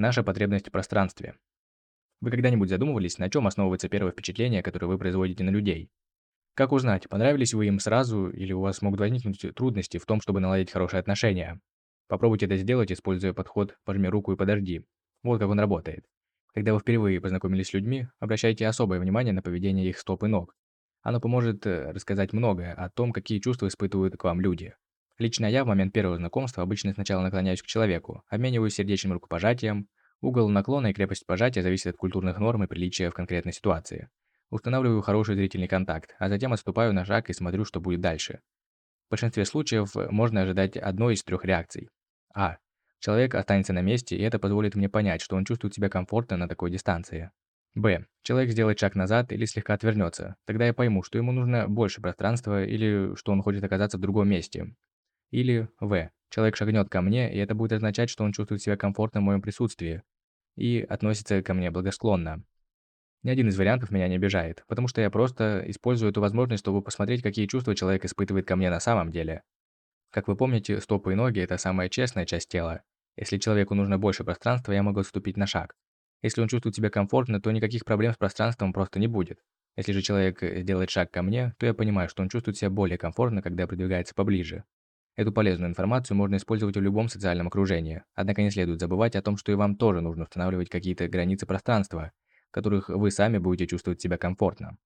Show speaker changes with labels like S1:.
S1: Наша потребность в пространстве. Вы когда-нибудь задумывались, на чем основывается первое впечатление, которое вы производите на людей? Как узнать, понравились вы им сразу или у вас могут возникнуть трудности в том, чтобы наладить хорошие отношения? Попробуйте это сделать, используя подход «пожми руку и подожди». Вот как он работает. Когда вы впервые познакомились с людьми, обращайте особое внимание на поведение их стоп и ног. Оно поможет э, рассказать многое о том, какие чувства испытывают к вам люди. Лично я в момент первого знакомства обычно сначала наклоняюсь к человеку, обмениваюсь сердечным рукопожатием. Угол наклона и крепость пожатия зависят от культурных норм и приличия в конкретной ситуации. Устанавливаю хороший зрительный контакт, а затем отступаю на шаг и смотрю, что будет дальше. В большинстве случаев можно ожидать одной из трех реакций. А. Человек останется на месте, и это позволит мне понять, что он чувствует себя комфортно на такой дистанции. Б. Человек сделает шаг назад или слегка отвернется. Тогда я пойму, что ему нужно больше пространства или что он хочет оказаться в другом месте. Или В. Человек шагнет ко мне, и это будет означать, что он чувствует себя комфортно в моем присутствии и относится ко мне благосклонно. Ни один из вариантов меня не обижает, потому что я просто использую эту возможность, чтобы посмотреть, какие чувства человек испытывает ко мне на самом деле. Как вы помните, стопы и ноги – это самая честная часть тела. Если человеку нужно больше пространства, я могу отступить на шаг. Если он чувствует себя комфортно, то никаких проблем с пространством просто не будет. Если же человек делает шаг ко мне, то я понимаю, что он чувствует себя более комфортно, когда продвигается поближе. Эту полезную информацию можно использовать в любом социальном окружении. Однако не следует забывать о том, что и вам тоже нужно устанавливать какие-то границы пространства, в которых вы сами будете чувствовать себя комфортно.